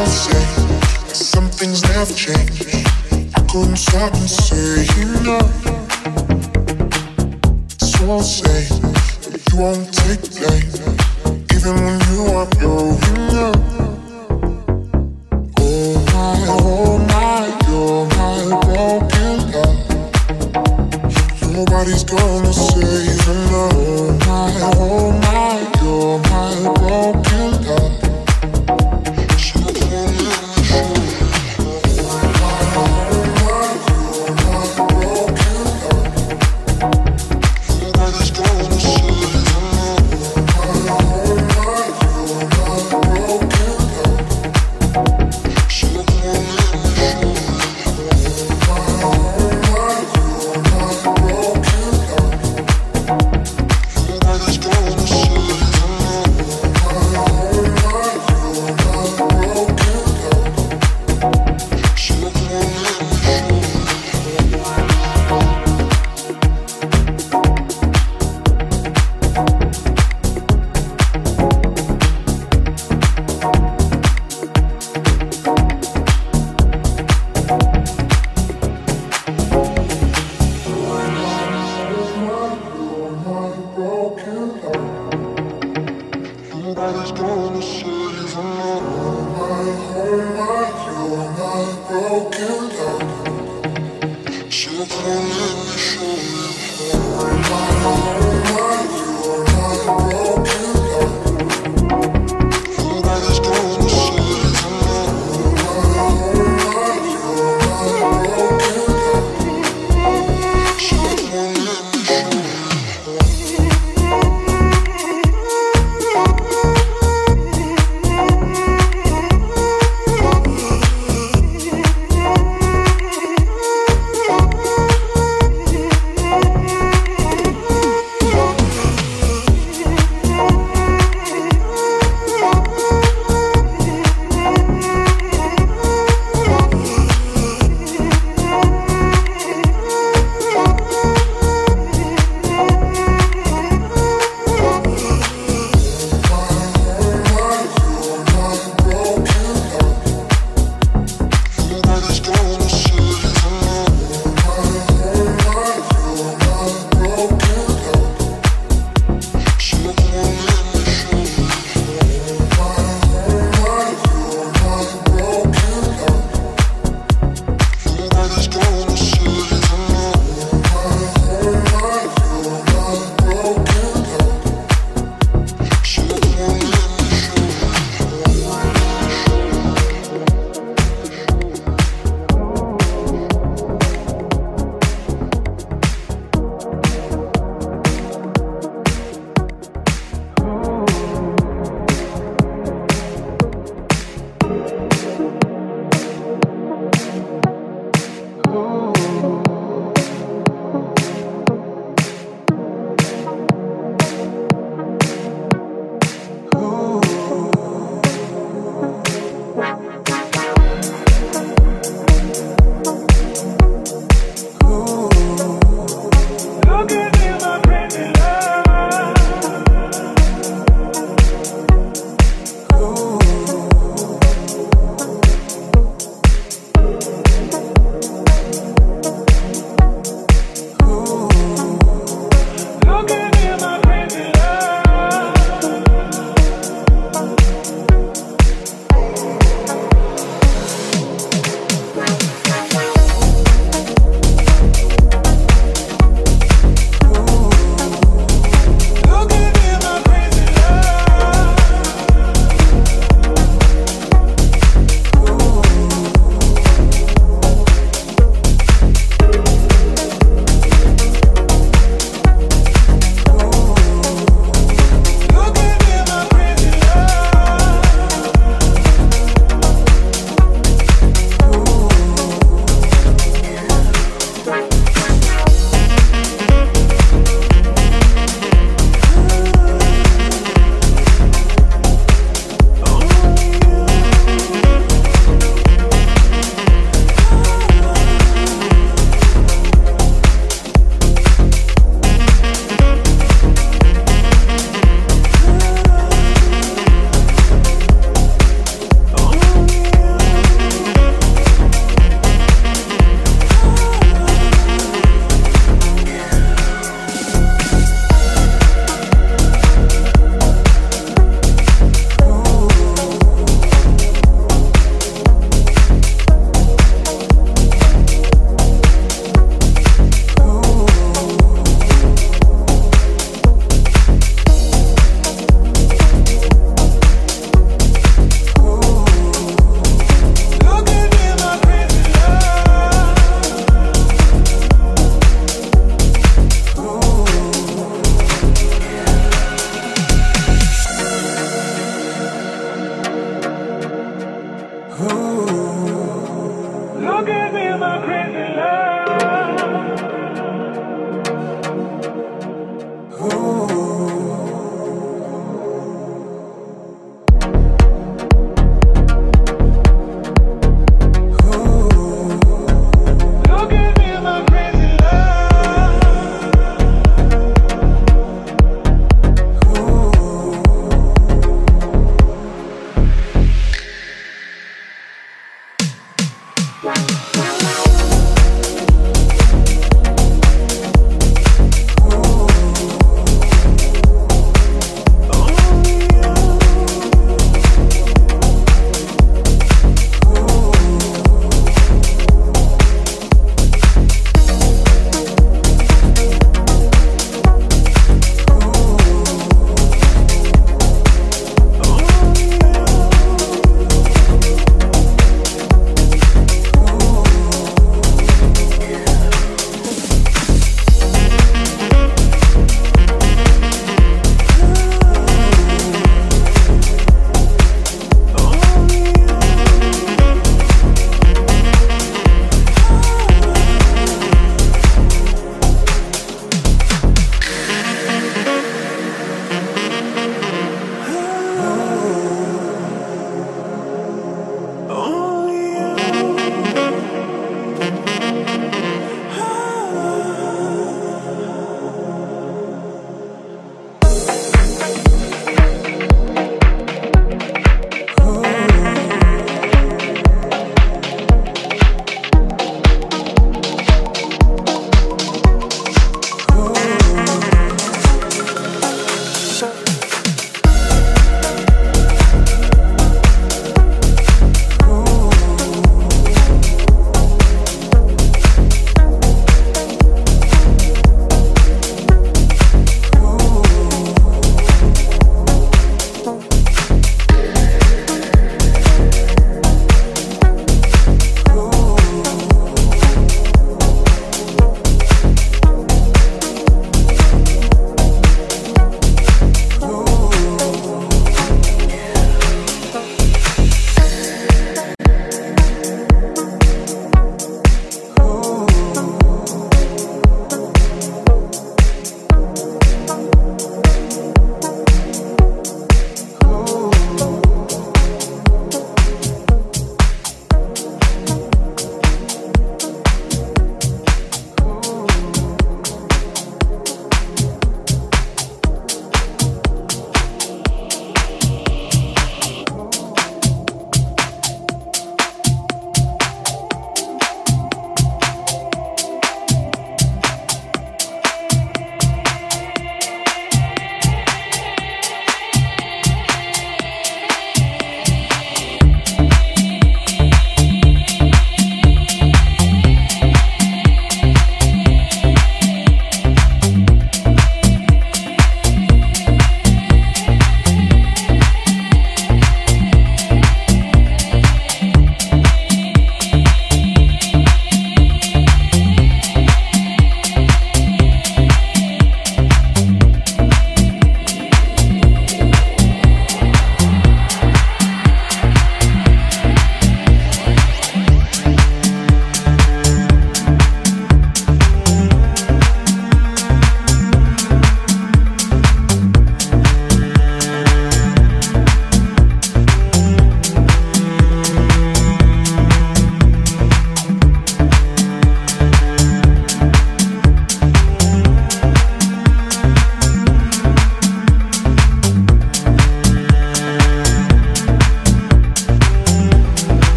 never said. Some things never change. I couldn't stop and say you know. So I'll say that you won't take blame, even when you are growing up. Oh my, oh my, you're my broken love. Nobody's gonna say.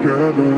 together.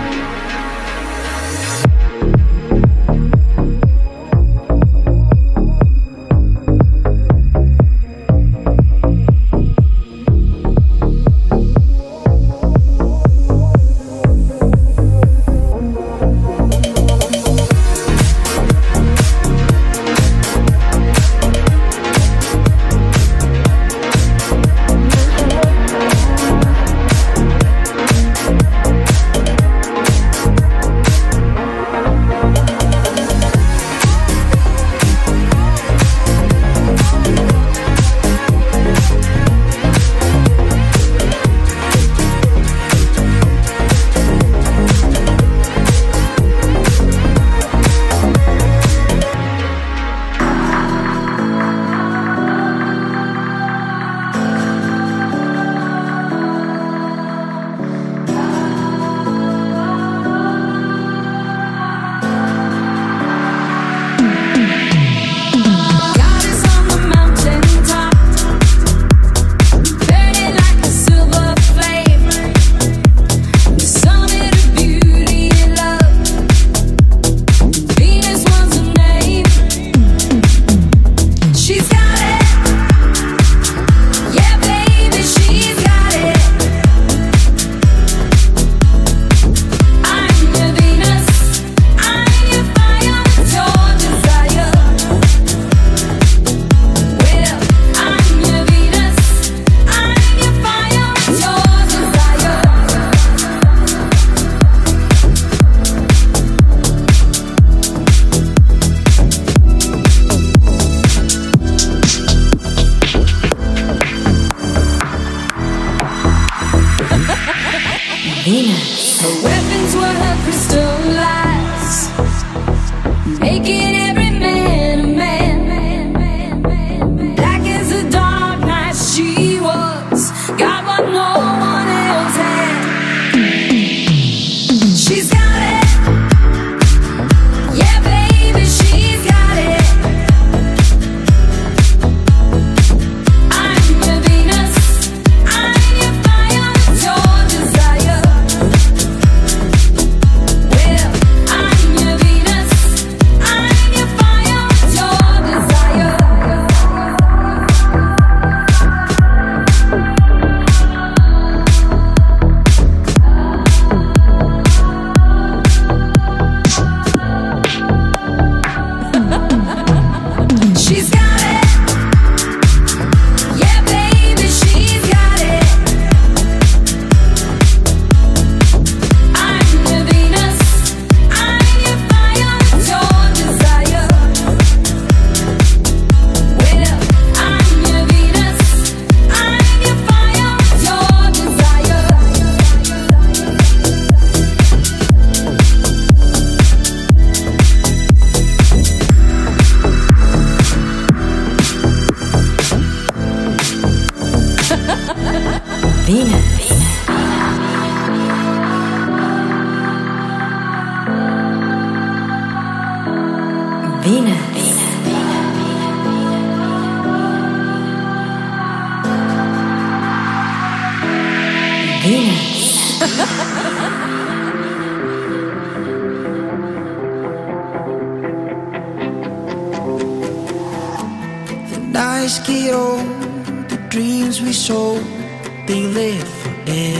nights get old, the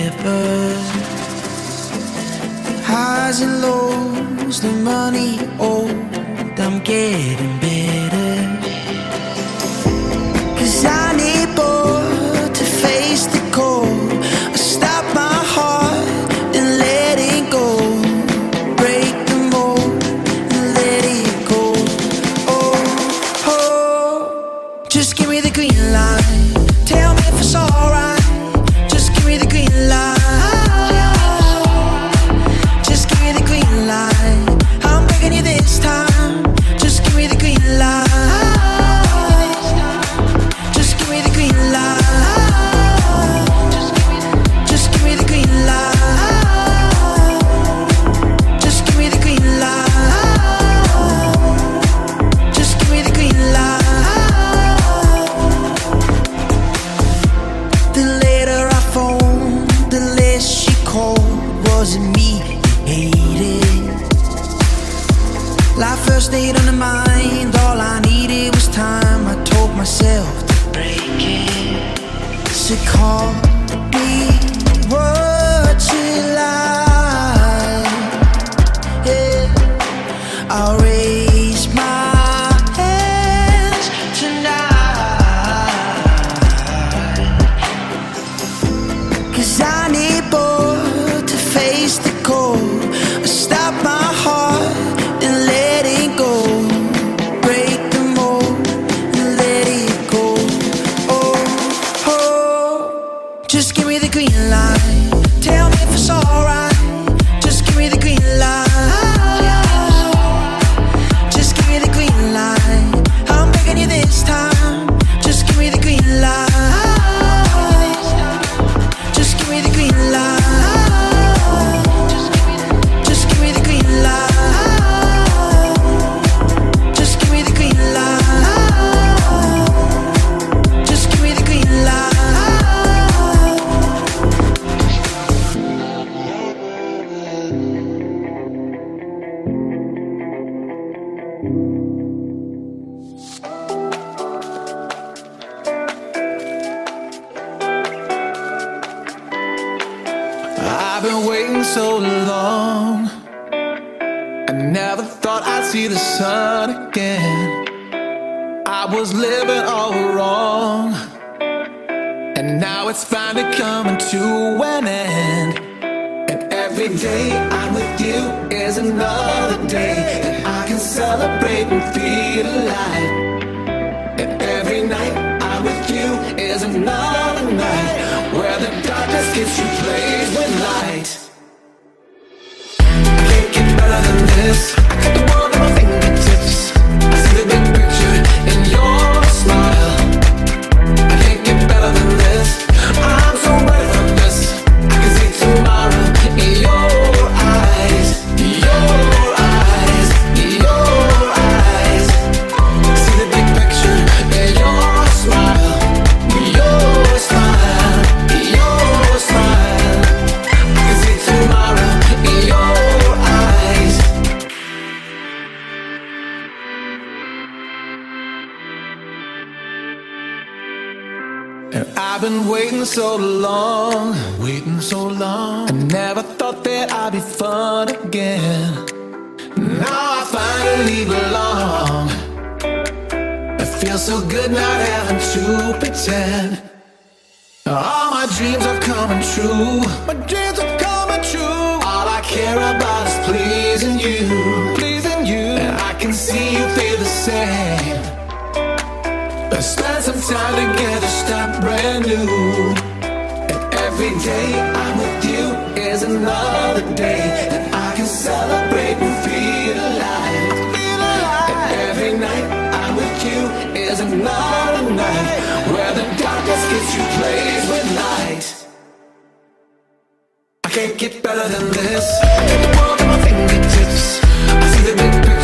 rippers. Highs and lows, the money old, I'm getting big. dreams are coming true. My dreams are coming true. All I care about is pleasing you. Pleasing you. And I can see you feel the same. Let's spend some time together, start brand new. And every day I'm with you is another day that I can celebrate. spirits you plays with light. I can't get better than this. Got the world at my fingertips. I see the big picture.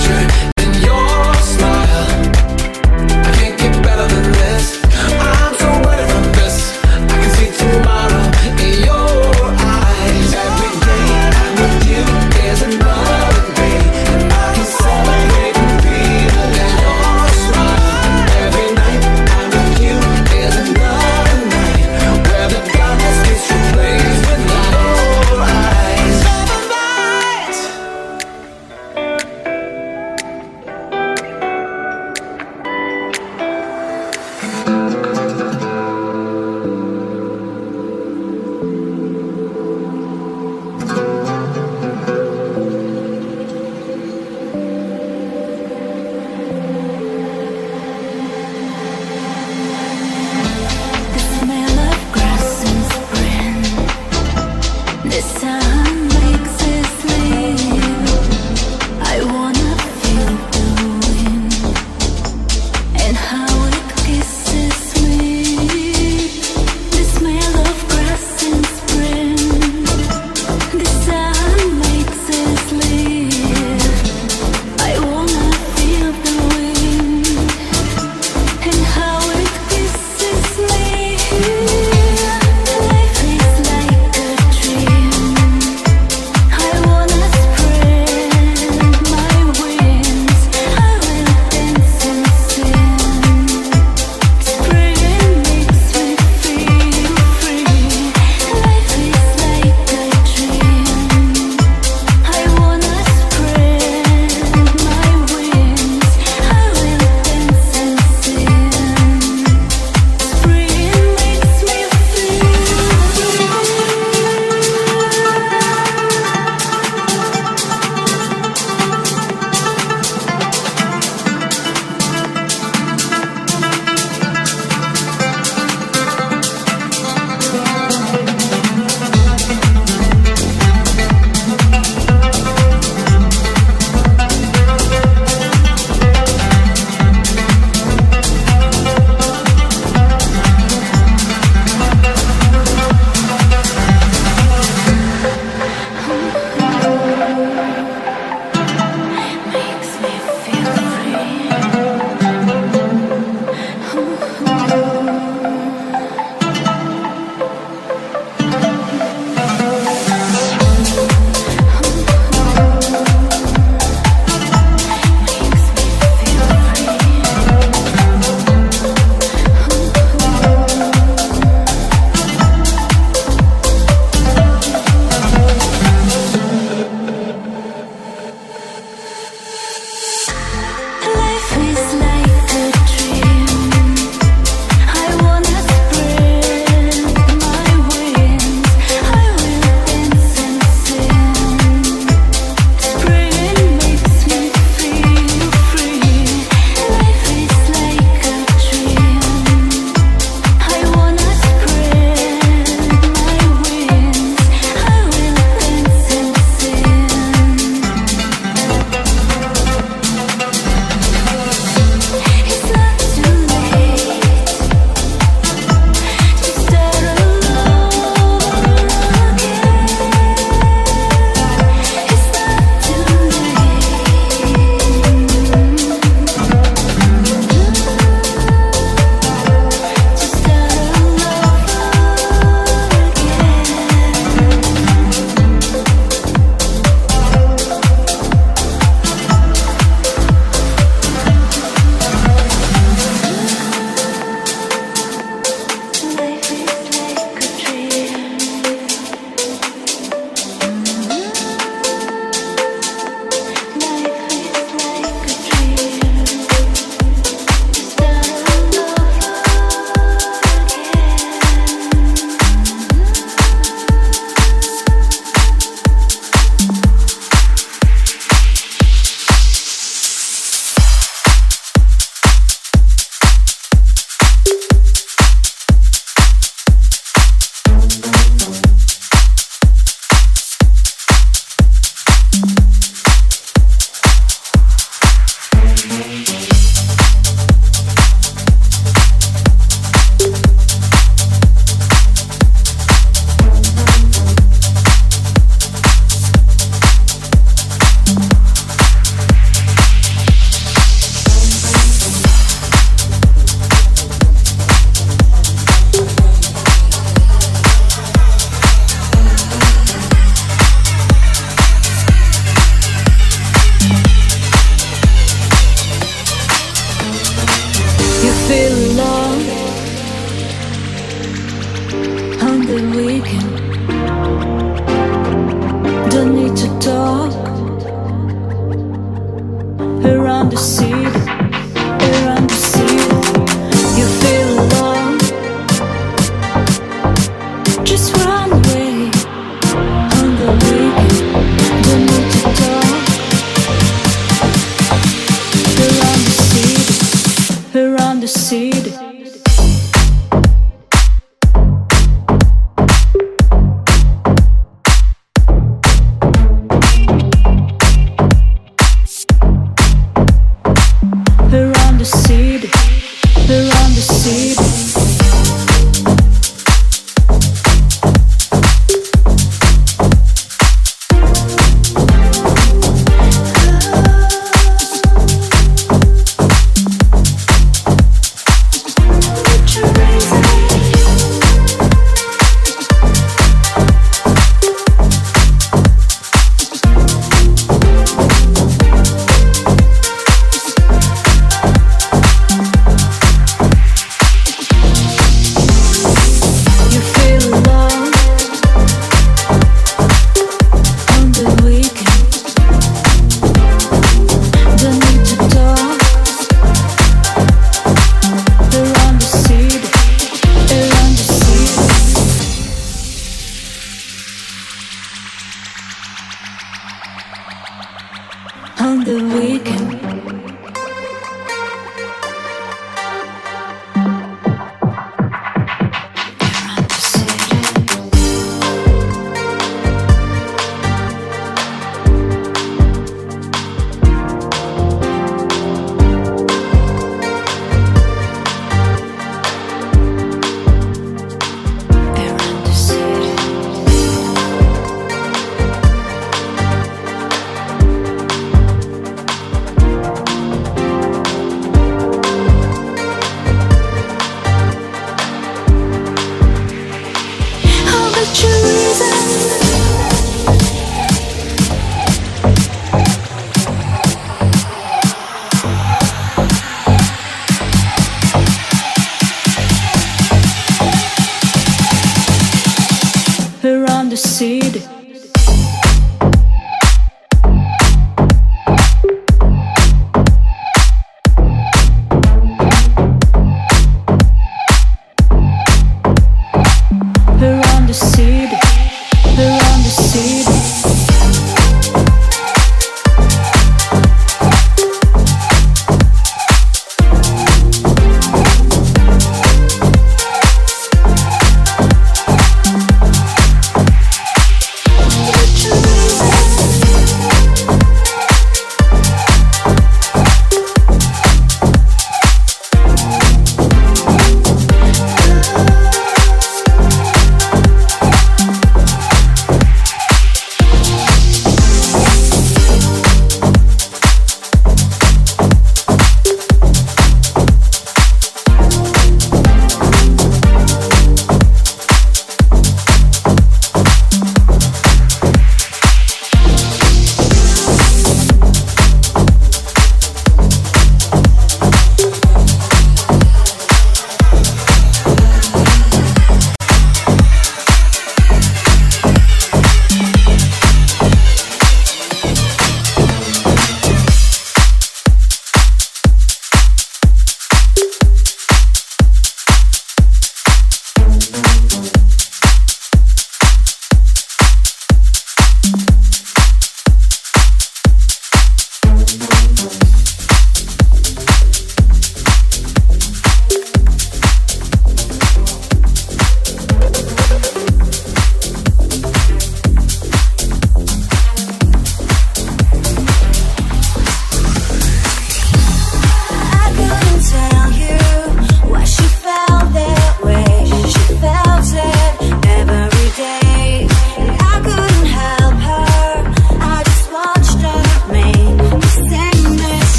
weekend.